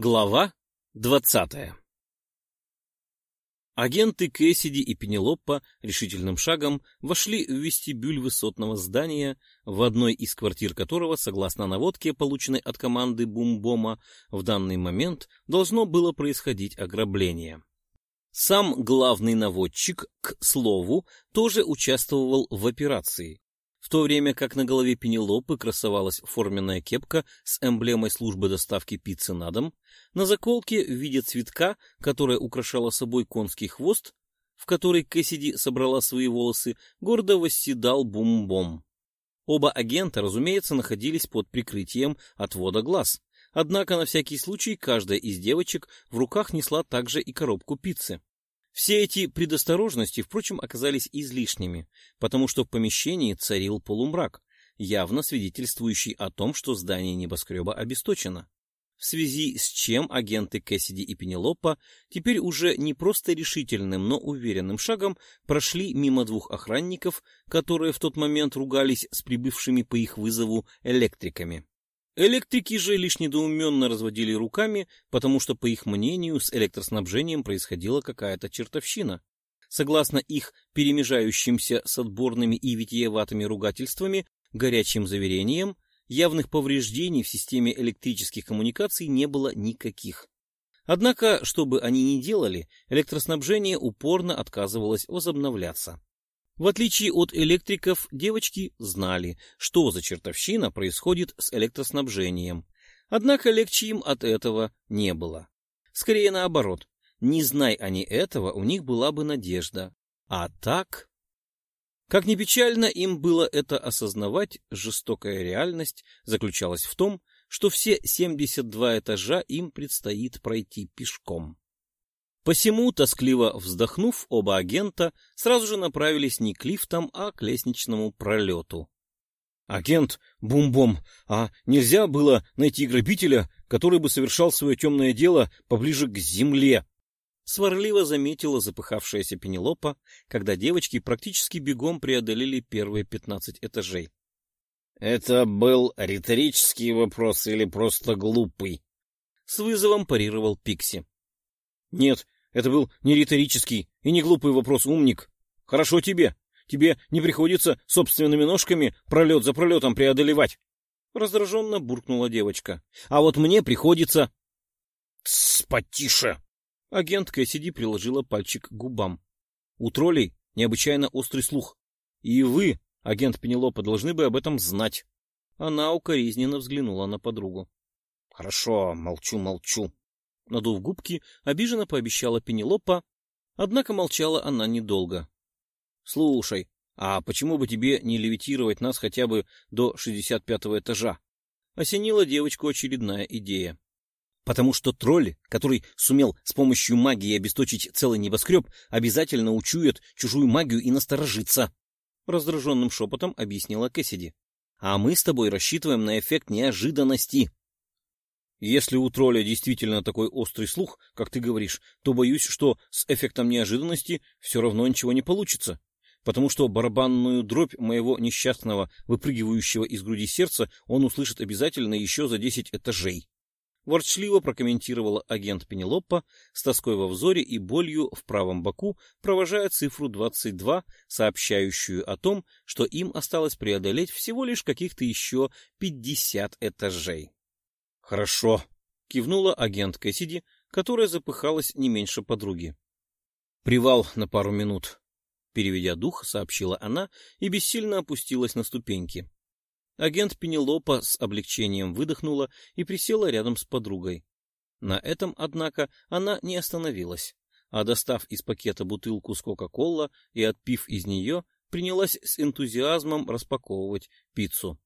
Глава двадцатая Агенты Кэссиди и Пенелопа решительным шагом вошли в вестибюль высотного здания, в одной из квартир которого, согласно наводке, полученной от команды Бумбома, в данный момент должно было происходить ограбление. Сам главный наводчик, к слову, тоже участвовал в операции, в то время как на голове Пенелопы красовалась форменная кепка с эмблемой службы доставки пиццы на дом, на заколке в виде цветка, которая украшала собой конский хвост, в который Кэссиди собрала свои волосы, гордо восседал Бум-Бом. Оба агента, разумеется, находились под прикрытием отвода глаз, однако на всякий случай каждая из девочек в руках несла также и коробку пиццы. Все эти предосторожности, впрочем, оказались излишними, потому что в помещении царил полумрак, явно свидетельствующий о том, что здание небоскреба обесточено. В связи с чем агенты Кэссиди и Пенелопа теперь уже не просто решительным, но уверенным шагом прошли мимо двух охранников, которые в тот момент ругались с прибывшими по их вызову электриками. Электрики же лишь недоуменно разводили руками, потому что, по их мнению, с электроснабжением происходила какая-то чертовщина. Согласно их перемежающимся с отборными и витиеватыми ругательствами, горячим заверениям, явных повреждений в системе электрических коммуникаций не было никаких. Однако, что бы они ни делали, электроснабжение упорно отказывалось возобновляться. В отличие от электриков, девочки знали, что за чертовщина происходит с электроснабжением. Однако легче им от этого не было. Скорее наоборот. Не знай они этого, у них была бы надежда. А так... Как ни печально им было это осознавать, жестокая реальность заключалась в том, что все 72 этажа им предстоит пройти пешком. Посему, тоскливо вздохнув, оба агента сразу же направились не к лифтам, а к лестничному пролету. «Агент, бум-бом, а нельзя было найти грабителя, который бы совершал свое темное дело поближе к земле?» Сварливо заметила запыхавшаяся Пенелопа, когда девочки практически бегом преодолели первые пятнадцать этажей. «Это был риторический вопрос или просто глупый?» С вызовом парировал Пикси. «Нет, это был не риторический и не глупый вопрос, умник. Хорошо тебе. Тебе не приходится собственными ножками пролет за пролетом преодолевать. Раздраженно буркнула девочка. А вот мне приходится... Тссс, потише. Агент Кэссиди приложила пальчик к губам. У троллей необычайно острый слух. И вы, агент Пенелопа, должны бы об этом знать. Она укоризненно взглянула на подругу. — Хорошо, молчу, молчу, Надув губки, обиженно пообещала Пенелопа, однако молчала она недолго. — Слушай, а почему бы тебе не левитировать нас хотя бы до шестьдесят пятого этажа? Осенила девочку очередная идея. Потому что тролль, который сумел с помощью магии обесточить целый небоскреб, обязательно учует чужую магию и насторожится. Раздраженным шепотом объяснила Кэссиди. А мы с тобой рассчитываем на эффект неожиданности. Если у тролля действительно такой острый слух, как ты говоришь, то боюсь, что с эффектом неожиданности все равно ничего не получится, потому что барабанную дробь моего несчастного, выпрыгивающего из груди сердца, он услышит обязательно еще за десять этажей. Ворчливо прокомментировала агент Пенелопа с тоской во взоре и болью в правом боку, провожая цифру 22, сообщающую о том, что им осталось преодолеть всего лишь каких-то еще 50 этажей. «Хорошо», — кивнула агент Кэссиди, которая запыхалась не меньше подруги. «Привал на пару минут», — переведя дух, сообщила она и бессильно опустилась на ступеньки. Агент Пенелопа с облегчением выдохнула и присела рядом с подругой. На этом, однако, она не остановилась, а, достав из пакета бутылку с Кока-Кола и отпив из нее, принялась с энтузиазмом распаковывать пиццу.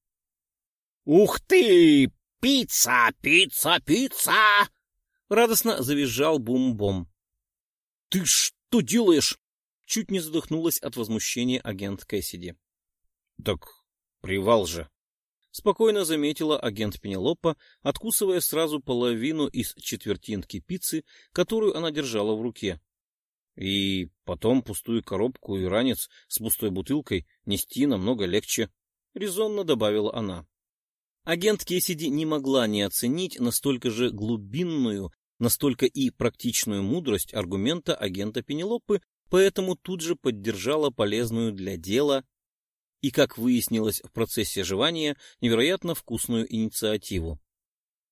«Ух ты! «Пицца! Пицца! Пицца!» — радостно завизжал Бум-Бом. «Ты что делаешь?» — чуть не задохнулась от возмущения агент Кэссиди. «Так привал же!» — спокойно заметила агент Пенелопа, откусывая сразу половину из четвертинки пиццы, которую она держала в руке. И потом пустую коробку и ранец с пустой бутылкой нести намного легче, — резонно добавила она. Агент Кесиди не могла не оценить настолько же глубинную, настолько и практичную мудрость аргумента агента Пенелопы, поэтому тут же поддержала полезную для дела и, как выяснилось в процессе жевания, невероятно вкусную инициативу.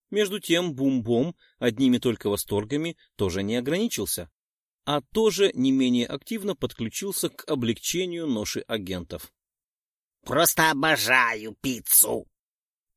Между тем Бум-Бом одними только восторгами тоже не ограничился, а тоже не менее активно подключился к облегчению ноши агентов. «Просто обожаю пиццу!»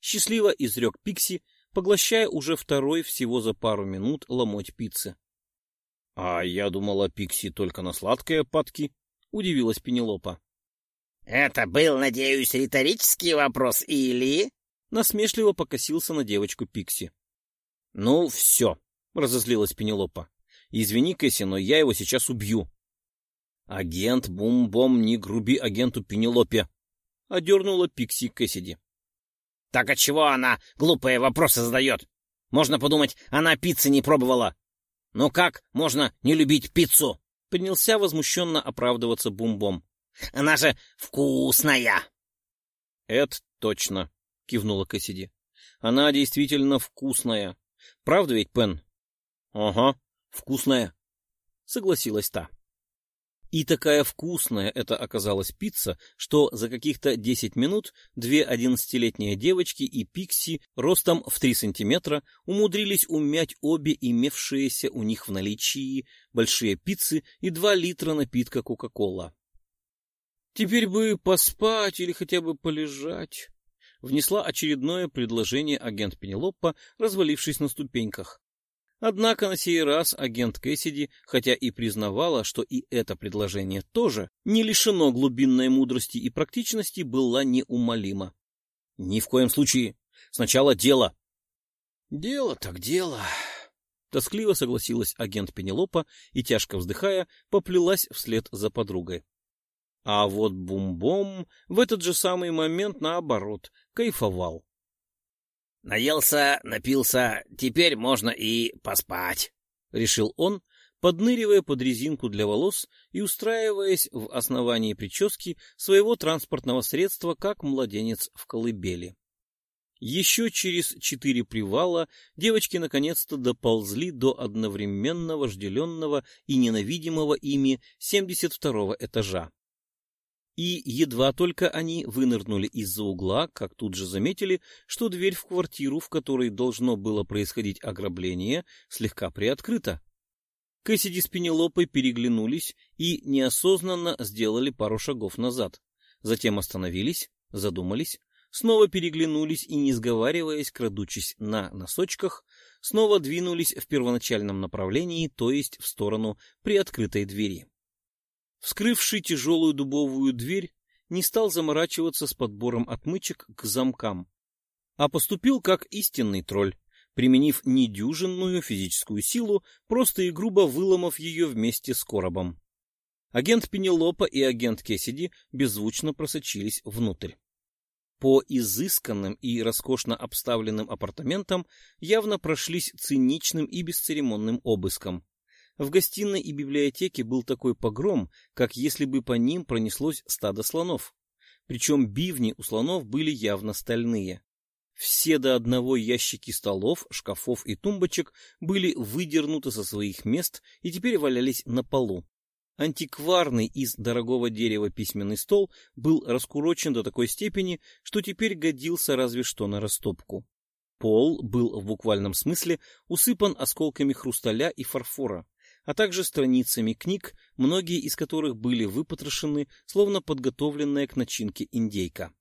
Счастливо изрек Пикси, поглощая уже второй всего за пару минут ломоть пиццы. — А я думала, Пикси только на сладкое падки, — удивилась Пенелопа. — Это был, надеюсь, риторический вопрос или... Насмешливо покосился на девочку Пикси. — Ну, все, — разозлилась Пенелопа. — Извини, Кэсси, но я его сейчас убью. — Агент Бум-Бом, не груби агенту Пенелопе, — одернула Пикси Кэссиди. Так отчего она глупые вопросы задает? Можно подумать, она пиццы не пробовала. Ну как можно не любить пиццу? Принялся возмущенно оправдываться Бум-Бом. Она же вкусная. Это точно, кивнула Кассиди. Она действительно вкусная. Правда ведь, Пен? Ага, вкусная, согласилась та. И такая вкусная это оказалась пицца, что за каких-то 10 минут две одиннадцатилетние девочки и Пикси ростом в 3 сантиметра умудрились умять обе имевшиеся у них в наличии большие пиццы и 2 литра напитка Кока-Кола. «Теперь бы поспать или хотя бы полежать», — внесла очередное предложение агент Пенелопа, развалившись на ступеньках. Однако на сей раз агент Кэссиди, хотя и признавала, что и это предложение тоже не лишено глубинной мудрости и практичности, была неумолима. — Ни в коем случае. Сначала дело. — Дело так дело. Тоскливо согласилась агент Пенелопа и, тяжко вздыхая, поплелась вслед за подругой. А вот Бум-Бом в этот же самый момент, наоборот, кайфовал. Наелся, напился, теперь можно и поспать, — решил он, подныривая под резинку для волос и устраиваясь в основании прически своего транспортного средства, как младенец в колыбели. Еще через четыре привала девочки наконец-то доползли до одновременно вожделенного и ненавидимого ими 72-го этажа. И едва только они вынырнули из-за угла, как тут же заметили, что дверь в квартиру, в которой должно было происходить ограбление, слегка приоткрыта. Кэссиди с Пенелопой переглянулись и неосознанно сделали пару шагов назад. Затем остановились, задумались, снова переглянулись и, не сговариваясь, крадучись на носочках, снова двинулись в первоначальном направлении, то есть в сторону приоткрытой двери. Вскрывший тяжелую дубовую дверь, не стал заморачиваться с подбором отмычек к замкам, а поступил как истинный тролль, применив недюжинную физическую силу, просто и грубо выломав ее вместе с коробом. Агент Пенелопа и агент Кесиди беззвучно просочились внутрь. По изысканным и роскошно обставленным апартаментам явно прошлись циничным и бесцеремонным обыском. В гостиной и библиотеке был такой погром, как если бы по ним пронеслось стадо слонов. Причем бивни у слонов были явно стальные. Все до одного ящики столов, шкафов и тумбочек были выдернуты со своих мест и теперь валялись на полу. Антикварный из дорогого дерева письменный стол был раскурочен до такой степени, что теперь годился разве что на растопку. Пол был в буквальном смысле усыпан осколками хрусталя и фарфора а также страницами книг, многие из которых были выпотрошены, словно подготовленная к начинке индейка.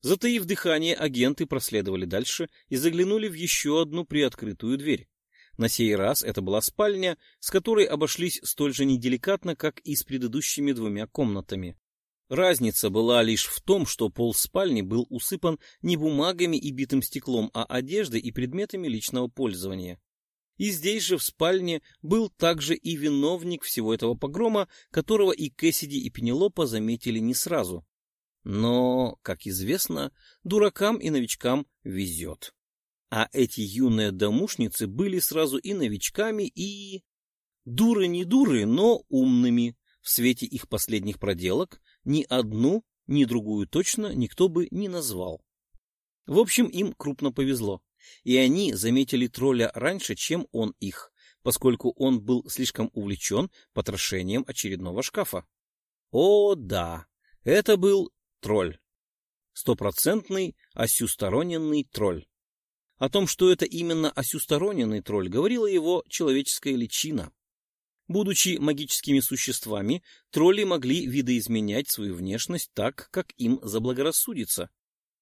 Затаив дыхание, агенты проследовали дальше и заглянули в еще одну приоткрытую дверь. На сей раз это была спальня, с которой обошлись столь же неделикатно, как и с предыдущими двумя комнатами. Разница была лишь в том, что пол спальни был усыпан не бумагами и битым стеклом, а одеждой и предметами личного пользования. И здесь же, в спальне, был также и виновник всего этого погрома, которого и Кэссиди, и Пенелопа заметили не сразу. Но, как известно, дуракам и новичкам везет. А эти юные домушницы были сразу и новичками, и... Дуры не дуры, но умными. В свете их последних проделок ни одну, ни другую точно никто бы не назвал. В общем, им крупно повезло, и они заметили тролля раньше, чем он их, поскольку он был слишком увлечен потрошением очередного шкафа. О, да, это был тролль. Стопроцентный осюстороненный тролль. О том, что это именно осюстороненный тролль, говорила его человеческая личина. Будучи магическими существами, тролли могли видоизменять свою внешность так, как им заблагорассудится.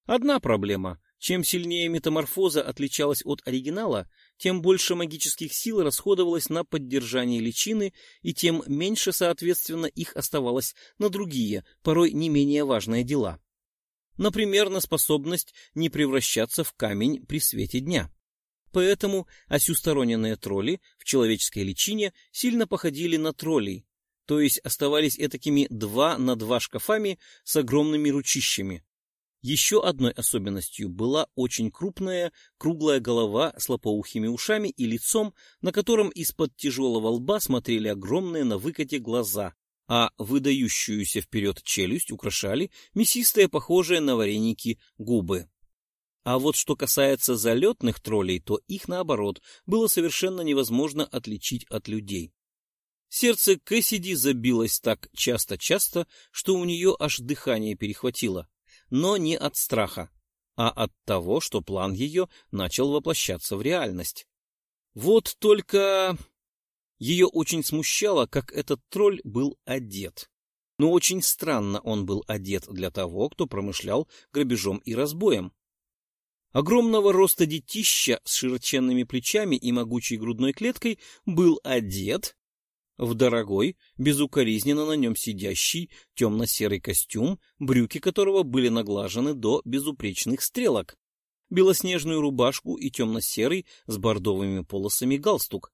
Одна проблема. Чем сильнее метаморфоза отличалась от оригинала, тем больше магических сил расходовалось на поддержание личины, и тем меньше, соответственно, их оставалось на другие, порой не менее важные дела. Например, на способность не превращаться в камень при свете дня. Поэтому осюстороненные тролли в человеческой личине сильно походили на троллей, то есть оставались этакими два на два шкафами с огромными ручищами. Еще одной особенностью была очень крупная круглая голова с лопоухими ушами и лицом, на котором из-под тяжелого лба смотрели огромные на выкате глаза, а выдающуюся вперед челюсть украшали мясистые, похожие на вареники, губы. А вот что касается залетных троллей, то их, наоборот, было совершенно невозможно отличить от людей. Сердце Кэссиди забилось так часто-часто, что у нее аж дыхание перехватило. Но не от страха, а от того, что план ее начал воплощаться в реальность. Вот только ее очень смущало, как этот тролль был одет. Но очень странно он был одет для того, кто промышлял грабежом и разбоем. Огромного роста детища с широченными плечами и могучей грудной клеткой был одет в дорогой, безукоризненно на нем сидящий темно-серый костюм, брюки которого были наглажены до безупречных стрелок, белоснежную рубашку и темно-серый с бордовыми полосами галстук.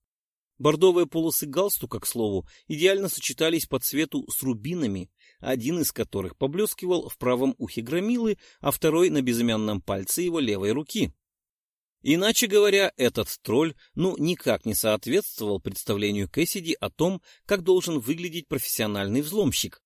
Бордовые полосы галстука, к слову, идеально сочетались по цвету с рубинами, один из которых поблескивал в правом ухе громилы, а второй на безымянном пальце его левой руки. Иначе говоря, этот тролль ну никак не соответствовал представлению Кэссиди о том, как должен выглядеть профессиональный взломщик.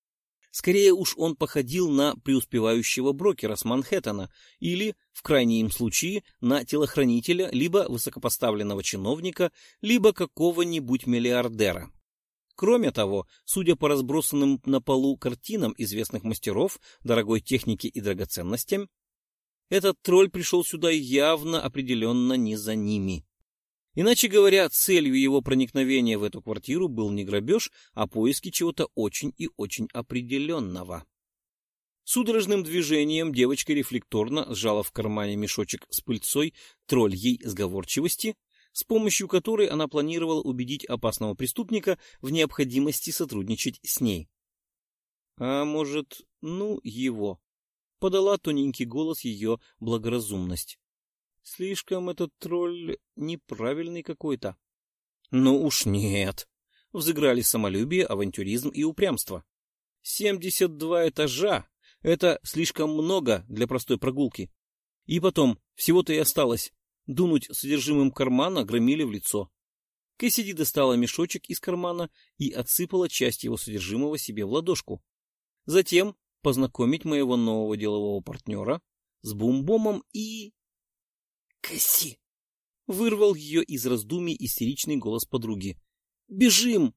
Скорее уж он походил на преуспевающего брокера с Манхэттена или, в крайнем случае, на телохранителя либо высокопоставленного чиновника, либо какого-нибудь миллиардера. Кроме того, судя по разбросанным на полу картинам известных мастеров, дорогой техники и драгоценностям, этот тролль пришел сюда явно определенно не за ними. Иначе говоря, целью его проникновения в эту квартиру был не грабеж, а поиски чего-то очень и очень определенного. Судорожным движением девочка рефлекторно сжала в кармане мешочек с пыльцой тролль ей сговорчивости, с помощью которой она планировала убедить опасного преступника в необходимости сотрудничать с ней. А может, ну его, подала тоненький голос ее благоразумность. Слишком этот тролль неправильный какой-то. Ну уж нет. Взыграли самолюбие, авантюризм и упрямство. Семьдесят два этажа — это слишком много для простой прогулки. И потом, всего-то и осталось. Дунуть содержимым кармана громили в лицо. Кэссиди достала мешочек из кармана и отсыпала часть его содержимого себе в ладошку. Затем познакомить моего нового делового партнера с Бумбомом и... Кэсси! Вырвал ее из раздумий истеричный голос подруги. «Бежим!»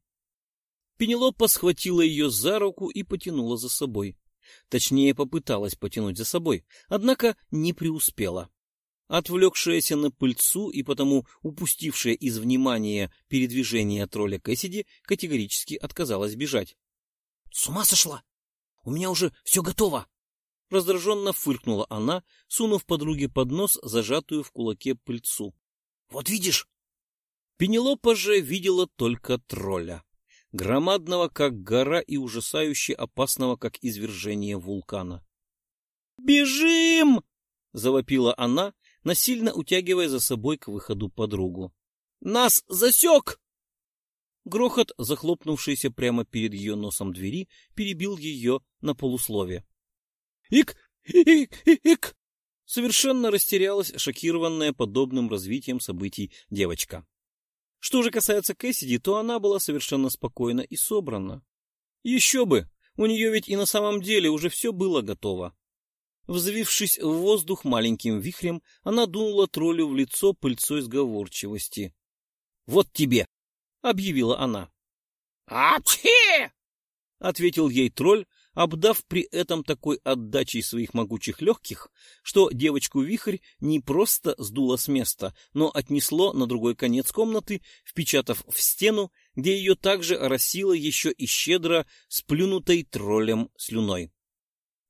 Пенелопа схватила ее за руку и потянула за собой. Точнее, попыталась потянуть за собой, однако не преуспела. Отвлекшаяся на пыльцу и потому упустившая из внимания передвижение тролля Кэссиди категорически отказалась бежать. — С ума сошла! У меня уже все готово! Раздраженно фыркнула она, сунув подруге под нос зажатую в кулаке пыльцу. — Вот видишь! Пенелопа же видела только тролля. Громадного, как гора, и ужасающе опасного, как извержение вулкана. «Бежим!» — завопила она, насильно утягивая за собой к выходу подругу. «Нас засек!» Грохот, захлопнувшийся прямо перед ее носом двери, перебил ее на полуслове. «Ик! Ик! Ик!» Совершенно растерялась, шокированная подобным развитием событий девочка. Что же касается Кэссиди, то она была совершенно спокойна и собрана. Еще бы! У нее ведь и на самом деле уже все было готово. Взвившись в воздух маленьким вихрем, она дунула троллю в лицо пыльцой сговорчивости. — Вот тебе! — объявила она. «Апчхи!» — ответил ей тролль, обдав при этом такой отдачей своих могучих легких, что девочку-вихрь не просто сдуло с места, но отнесло на другой конец комнаты, впечатав в стену, где ее также оросило еще и щедро сплюнутой троллем слюной.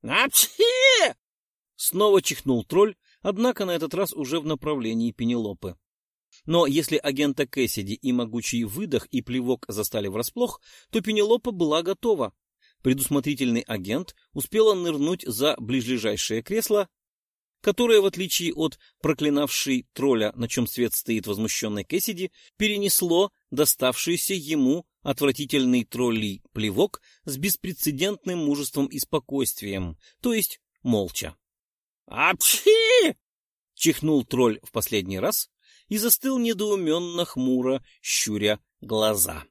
«Апчхи!» Снова чихнул тролль, однако на этот раз уже в направлении Пенелопы. Но если агента Кэссиди и могучий выдох и плевок застали врасплох, то Пенелопа была готова. Предусмотрительный агент успела нырнуть за ближайшее кресло, которое, в отличие от проклинавшей тролля, на чем свет стоит возмущенной Кэссиди, перенесло доставшийся ему отвратительный троллей плевок с беспрецедентным мужеством и спокойствием, то есть молча. «Апчхи!» — чихнул тролль в последний раз и застыл недоуменно хмуро, щуря глаза.